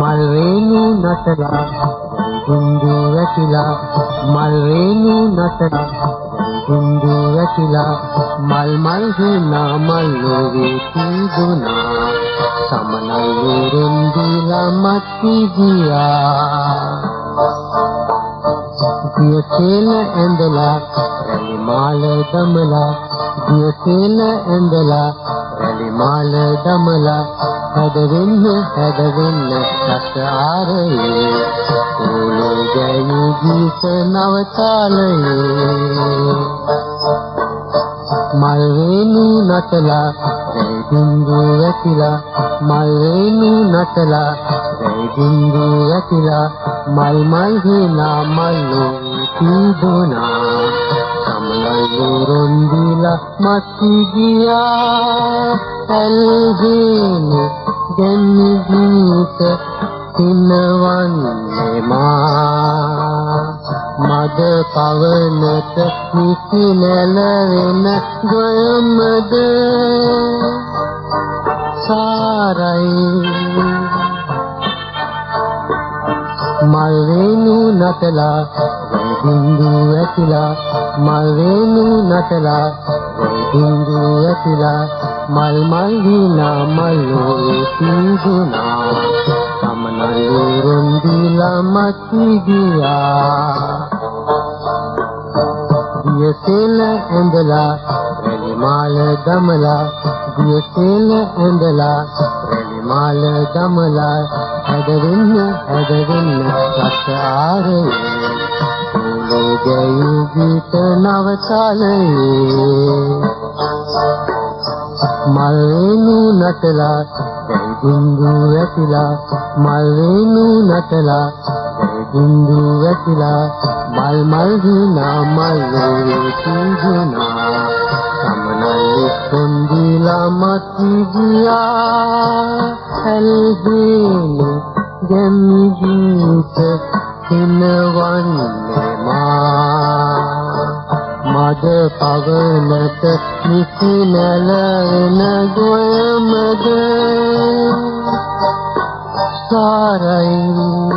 මල් රේණු නටලා බින්දු වැටිලා මල් රේණු නටලා බින්දු වැටිලා මල් මල් හිනා මල් ලෝවේ තිබුණා. සමනල් රොන්දිලා මත්ති ගියා දිය තෙල ඇඳලා රැලි මාල දමලා දිය තෙල ඇඳලා රැලි මාල දමලා හැදවෙන්න හැදවෙන්න රස ආරයේ ඕලේ ගැයු ගීත නවතාලයේ. මල් වේනු නටලා රැයි බින්දු වැටිලා මල් වේනු නටලා රැයි බින්දු වැටිලා මල් මල් හිනා මල්ලෝ තිබුණා සමනල් රොන්දිලා මත්ති ගියා ඇල්ගිනේ දැන් ගීත සිනවන්නේ මා මද පවනට නිසි නැලවෙන ගොයමද සාරයි මල් වේනු නටලා බින්දු ඇතිලා මල් වේනු නටලා බින්දු ඇතිලා මල් මල් දිනා මල්ලෝ තිබුණා සමනලු රොන්දිලා මත්ති ගියා. දියසෙල ඇඳලා රැලි මාල දමලා දියසෙල ඇඳලා රැලි මාල දමලා හැදෙන්න හැදෙන්න රස ආරේ ඕලේ ගැයු ගීත නවතාලේ මල් වේනු නටලා දැයි බින්දු වැටිලා මල් වේනු නටලා දැයි බින්දු වැටිලා මල් මල් හිනා මල් ලෝවේ තිබුණා සමනල්ලි කොන්දිලා මත්ති ගියා ඇල්ගේනේ ගැමි ගීත හිනවන්නේ මා මද පවනට නිසි නැලවෙන ගොයමද? සාරයි